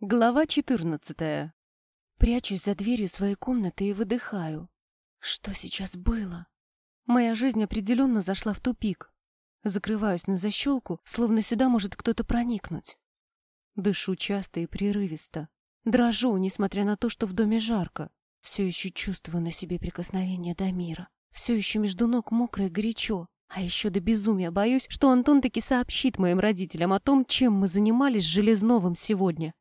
Глава 14. Прячусь за дверью своей комнаты и выдыхаю. Что сейчас было? Моя жизнь определенно зашла в тупик. Закрываюсь на защелку, словно сюда может кто-то проникнуть. Дышу часто и прерывисто. Дрожу, несмотря на то, что в доме жарко. Все еще чувствую на себе прикосновение Дамира. Все еще между ног мокро и горячо. А еще до безумия боюсь, что Антон таки сообщит моим родителям о том, чем мы занимались с Железновым сегодня.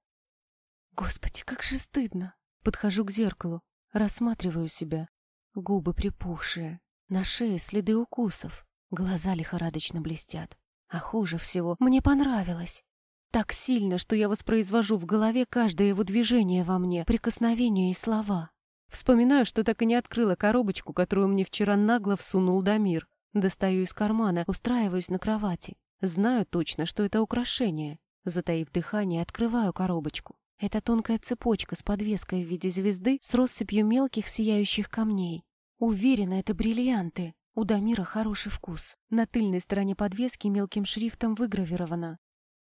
Господи, как же стыдно. Подхожу к зеркалу, рассматриваю себя. Губы припухшие, на шее следы укусов, глаза лихорадочно блестят. А хуже всего, мне понравилось. Так сильно, что я воспроизвожу в голове каждое его движение во мне, прикосновение и слова. Вспоминаю, что так и не открыла коробочку, которую мне вчера нагло всунул Дамир. Достаю из кармана, устраиваюсь на кровати. Знаю точно, что это украшение. Затаив дыхание, открываю коробочку. Это тонкая цепочка с подвеской в виде звезды с россыпью мелких сияющих камней. Уверена, это бриллианты. У Дамира хороший вкус. На тыльной стороне подвески мелким шрифтом выгравировано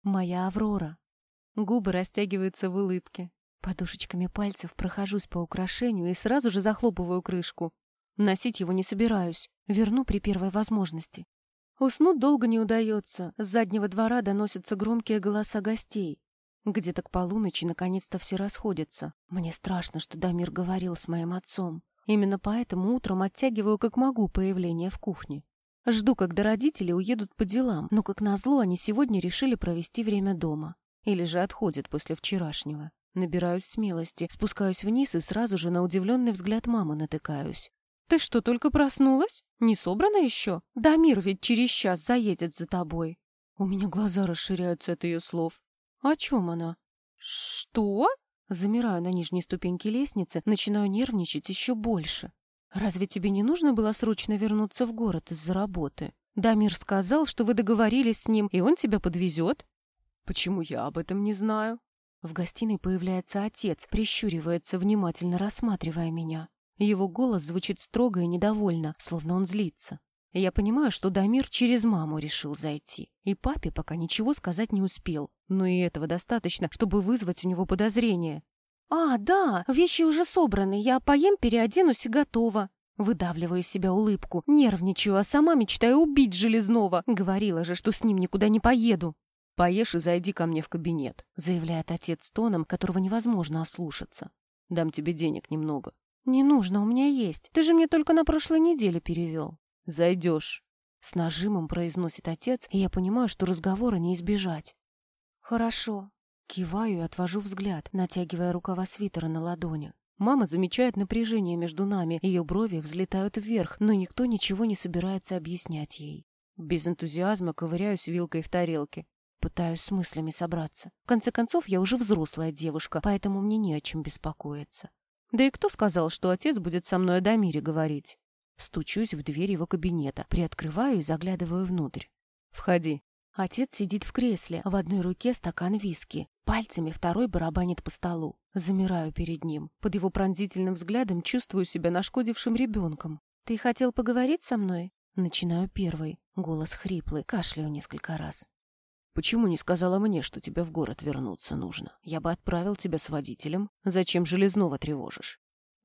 «Моя Аврора». Губы растягиваются в улыбке. Подушечками пальцев прохожусь по украшению и сразу же захлопываю крышку. Носить его не собираюсь. Верну при первой возможности. Уснуть долго не удается. С заднего двора доносятся громкие голоса гостей. Где-то к полуночи наконец-то все расходятся. Мне страшно, что Дамир говорил с моим отцом. Именно поэтому утром оттягиваю как могу появление в кухне. Жду, когда родители уедут по делам, но, как назло, они сегодня решили провести время дома. Или же отходят после вчерашнего. Набираюсь смелости, спускаюсь вниз и сразу же на удивленный взгляд мамы натыкаюсь. «Ты что, только проснулась? Не собрана еще? Дамир ведь через час заедет за тобой». У меня глаза расширяются от ее слов. О чем она? Что? Замираю на нижней ступеньке лестницы, начинаю нервничать еще больше. Разве тебе не нужно было срочно вернуться в город из-за работы? Дамир сказал, что вы договорились с ним, и он тебя подвезет. Почему я об этом не знаю? В гостиной появляется отец, прищуривается, внимательно рассматривая меня. Его голос звучит строго и недовольно, словно он злится. Я понимаю, что Дамир через маму решил зайти. И папе пока ничего сказать не успел. Но и этого достаточно, чтобы вызвать у него подозрение. «А, да, вещи уже собраны. Я поем, переоденусь и готова». Выдавливаю из себя улыбку. Нервничаю, а сама мечтаю убить Железного. Говорила же, что с ним никуда не поеду. «Поешь и зайди ко мне в кабинет», — заявляет отец тоном, которого невозможно ослушаться. «Дам тебе денег немного». «Не нужно, у меня есть. Ты же мне только на прошлой неделе перевел». «Зайдешь», — с нажимом произносит отец, и я понимаю, что разговора не избежать. «Хорошо». Киваю и отвожу взгляд, натягивая рукава свитера на ладони. Мама замечает напряжение между нами, ее брови взлетают вверх, но никто ничего не собирается объяснять ей. Без энтузиазма ковыряюсь вилкой в тарелке. Пытаюсь с мыслями собраться. В конце концов, я уже взрослая девушка, поэтому мне не о чем беспокоиться. Да и кто сказал, что отец будет со мной о Дамире говорить? Стучусь в дверь его кабинета, приоткрываю и заглядываю внутрь. «Входи». Отец сидит в кресле, в одной руке стакан виски, пальцами второй барабанит по столу. Замираю перед ним. Под его пронзительным взглядом чувствую себя нашкодившим ребенком. «Ты хотел поговорить со мной?» Начинаю первый. Голос хриплый, кашляю несколько раз. «Почему не сказала мне, что тебе в город вернуться нужно? Я бы отправил тебя с водителем. Зачем Железного тревожишь?»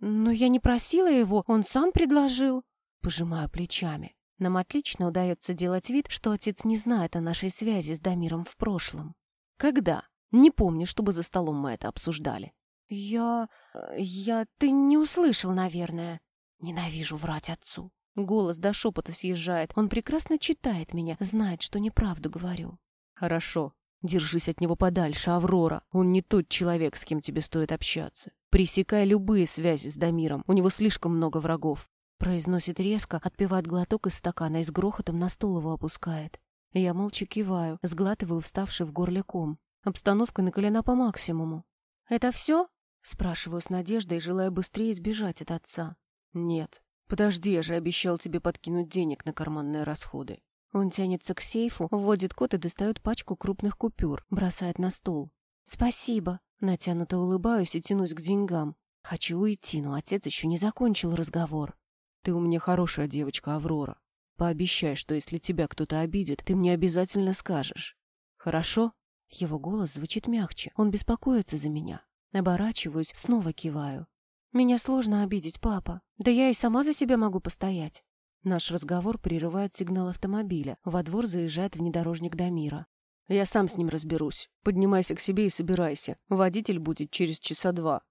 «Но я не просила его, он сам предложил». Пожимаю плечами. Нам отлично удается делать вид, что отец не знает о нашей связи с Дамиром в прошлом. «Когда?» «Не помню, чтобы за столом мы это обсуждали». «Я... я... ты не услышал, наверное». Ненавижу врать отцу. Голос до шепота съезжает. Он прекрасно читает меня, знает, что неправду говорю. «Хорошо. Держись от него подальше, Аврора. Он не тот человек, с кем тебе стоит общаться. Пресекай любые связи с Дамиром. У него слишком много врагов. Произносит резко, отпивает глоток из стакана и с грохотом на стол его опускает. Я молча киваю, сглатываю вставший в горле ком. Обстановка накалена по максимуму. «Это все?» Спрашиваю с надеждой, желая быстрее избежать от отца. «Нет. Подожди, я же обещал тебе подкинуть денег на карманные расходы. Он тянется к сейфу, вводит код и достает пачку крупных купюр, бросает на стол. «Спасибо!» Натянуто улыбаюсь и тянусь к деньгам. Хочу уйти, но отец еще не закончил разговор. «Ты у меня хорошая девочка, Аврора. Пообещай, что если тебя кто-то обидит, ты мне обязательно скажешь. Хорошо?» Его голос звучит мягче, он беспокоится за меня. Оборачиваюсь, снова киваю. «Меня сложно обидеть, папа. Да я и сама за себя могу постоять». Наш разговор прерывает сигнал автомобиля. Во двор заезжает внедорожник Дамира. «Я сам с ним разберусь. Поднимайся к себе и собирайся. Водитель будет через часа два».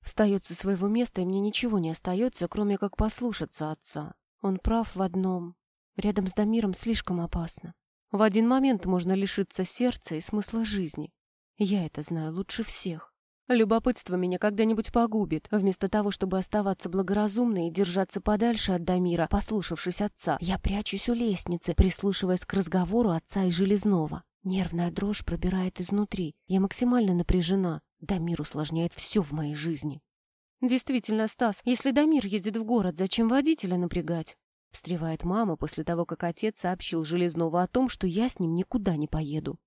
Встает со своего места, и мне ничего не остается, кроме как послушаться отца. Он прав в одном. Рядом с Дамиром слишком опасно. В один момент можно лишиться сердца и смысла жизни. Я это знаю лучше всех. Любопытство меня когда-нибудь погубит. Вместо того, чтобы оставаться благоразумной и держаться подальше от Дамира, послушавшись отца, я прячусь у лестницы, прислушиваясь к разговору отца и Железного. Нервная дрожь пробирает изнутри. Я максимально напряжена. Дамир усложняет все в моей жизни. «Действительно, Стас, если Дамир едет в город, зачем водителя напрягать?» Встревает мама после того, как отец сообщил Железного о том, что я с ним никуда не поеду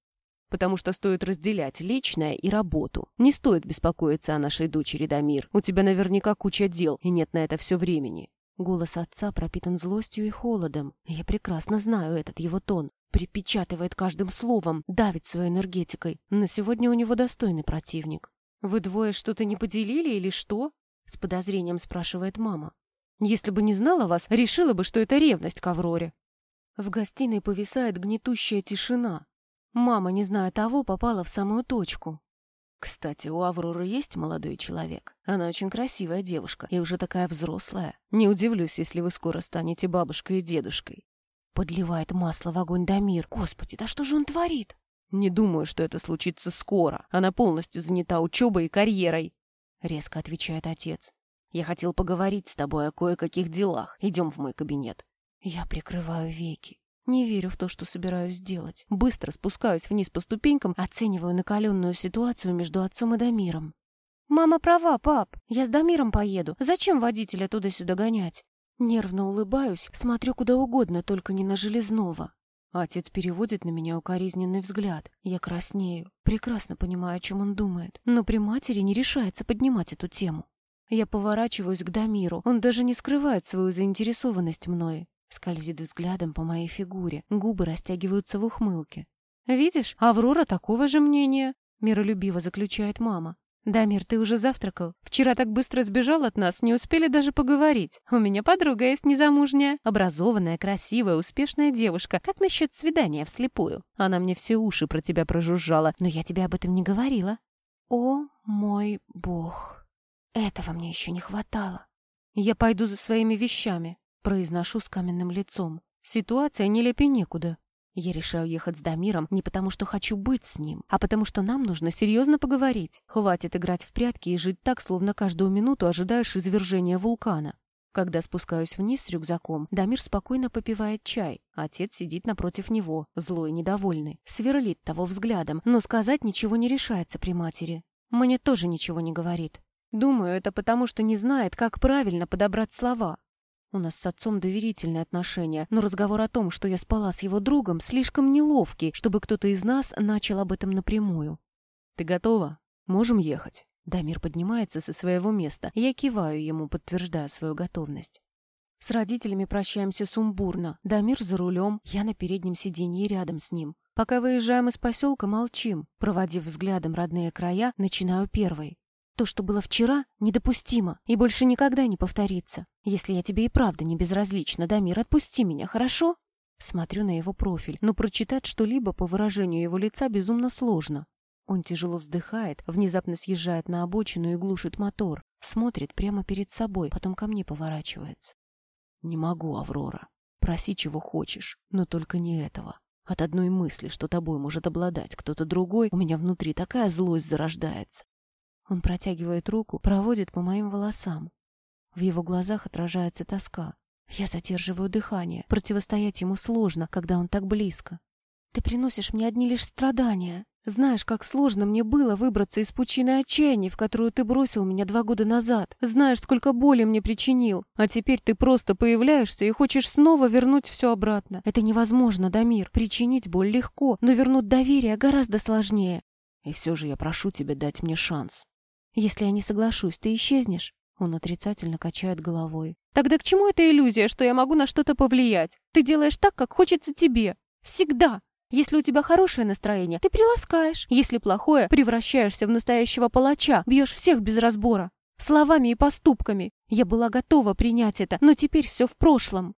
потому что стоит разделять личное и работу. Не стоит беспокоиться о нашей дочери, Дамир. У тебя наверняка куча дел, и нет на это все времени». Голос отца пропитан злостью и холодом. Я прекрасно знаю этот его тон. Припечатывает каждым словом, давит своей энергетикой. Но сегодня у него достойный противник. «Вы двое что-то не поделили или что?» С подозрением спрашивает мама. «Если бы не знала вас, решила бы, что это ревность к Авроре». В гостиной повисает гнетущая тишина. Мама, не зная того, попала в самую точку. Кстати, у Авроры есть молодой человек. Она очень красивая девушка и уже такая взрослая. Не удивлюсь, если вы скоро станете бабушкой и дедушкой. Подливает масло в огонь Дамир. Господи, да что же он творит? Не думаю, что это случится скоро. Она полностью занята учебой и карьерой. Резко отвечает отец. Я хотел поговорить с тобой о кое-каких делах. Идем в мой кабинет. Я прикрываю веки. Не верю в то, что собираюсь сделать. Быстро спускаюсь вниз по ступенькам, оцениваю накаленную ситуацию между отцом и Дамиром. «Мама права, пап. Я с Дамиром поеду. Зачем водителя туда-сюда гонять?» Нервно улыбаюсь, смотрю куда угодно, только не на Железного. Отец переводит на меня укоризненный взгляд. Я краснею, прекрасно понимаю, о чем он думает, но при матери не решается поднимать эту тему. Я поворачиваюсь к Дамиру, он даже не скрывает свою заинтересованность мной. Скользит взглядом по моей фигуре, губы растягиваются в ухмылке. «Видишь, Аврора такого же мнения», — миролюбиво заключает мама. «Дамир, ты уже завтракал? Вчера так быстро сбежал от нас, не успели даже поговорить. У меня подруга есть незамужняя, образованная, красивая, успешная девушка. Как насчет свидания вслепую? Она мне все уши про тебя прожужжала, но я тебе об этом не говорила». «О мой бог! Этого мне еще не хватало. Я пойду за своими вещами. Произношу с каменным лицом. Ситуация нелепей некуда. Я решаю ехать с Дамиром не потому, что хочу быть с ним, а потому, что нам нужно серьезно поговорить. Хватит играть в прятки и жить так, словно каждую минуту ожидаешь извержения вулкана. Когда спускаюсь вниз с рюкзаком, Дамир спокойно попивает чай. Отец сидит напротив него, злой и недовольный. Сверлит того взглядом, но сказать ничего не решается при матери. Мне тоже ничего не говорит. Думаю, это потому, что не знает, как правильно подобрать слова. У нас с отцом доверительные отношения, но разговор о том, что я спала с его другом, слишком неловкий, чтобы кто-то из нас начал об этом напрямую. «Ты готова? Можем ехать?» Дамир поднимается со своего места. Я киваю ему, подтверждая свою готовность. С родителями прощаемся сумбурно. Дамир за рулем, я на переднем сиденье рядом с ним. Пока выезжаем из поселка, молчим. Проводив взглядом родные края, начинаю первой. То, что было вчера, недопустимо и больше никогда не повторится. Если я тебе и правда не безразлична, Дамир, отпусти меня, хорошо? Смотрю на его профиль, но прочитать что-либо по выражению его лица безумно сложно. Он тяжело вздыхает, внезапно съезжает на обочину и глушит мотор. Смотрит прямо перед собой, потом ко мне поворачивается. «Не могу, Аврора. Проси, чего хочешь, но только не этого. От одной мысли, что тобой может обладать кто-то другой, у меня внутри такая злость зарождается. Он протягивает руку, проводит по моим волосам. В его глазах отражается тоска. Я задерживаю дыхание. Противостоять ему сложно, когда он так близко. Ты приносишь мне одни лишь страдания. Знаешь, как сложно мне было выбраться из пучины отчаяния, в которую ты бросил меня два года назад. Знаешь, сколько боли мне причинил. А теперь ты просто появляешься и хочешь снова вернуть все обратно. Это невозможно, Дамир. Причинить боль легко, но вернуть доверие гораздо сложнее. И все же я прошу тебя дать мне шанс. Если я не соглашусь, ты исчезнешь?» Он отрицательно качает головой. «Тогда к чему эта иллюзия, что я могу на что-то повлиять? Ты делаешь так, как хочется тебе. Всегда. Если у тебя хорошее настроение, ты приласкаешь. Если плохое, превращаешься в настоящего палача, бьешь всех без разбора. Словами и поступками. Я была готова принять это, но теперь все в прошлом.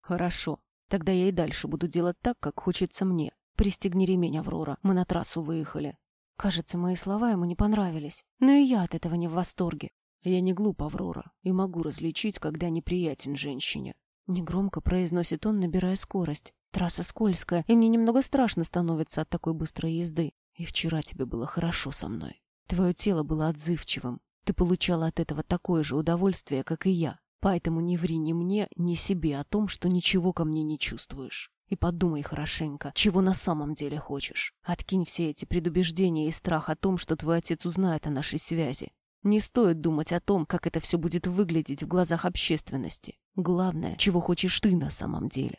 Хорошо. Тогда я и дальше буду делать так, как хочется мне. Пристегни ремень, Аврора. Мы на трассу выехали. Кажется, мои слова ему не понравились. Но и я от этого не в восторге. Я не глуп, Аврора, и могу различить, когда неприятен женщине. Негромко произносит он, набирая скорость. Трасса скользкая, и мне немного страшно становится от такой быстрой езды. И вчера тебе было хорошо со мной. Твое тело было отзывчивым. Ты получала от этого такое же удовольствие, как и я. Поэтому не ври ни мне, ни себе о том, что ничего ко мне не чувствуешь. И подумай хорошенько, чего на самом деле хочешь. Откинь все эти предубеждения и страх о том, что твой отец узнает о нашей связи. Не стоит думать о том, как это все будет выглядеть в глазах общественности. Главное, чего хочешь ты на самом деле.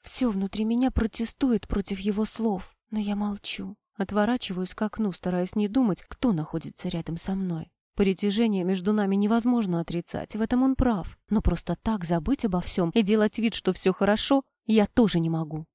Все внутри меня протестует против его слов, но я молчу. Отворачиваюсь к окну, стараясь не думать, кто находится рядом со мной. Притяжение между нами невозможно отрицать, в этом он прав. Но просто так забыть обо всем и делать вид, что все хорошо, я тоже не могу.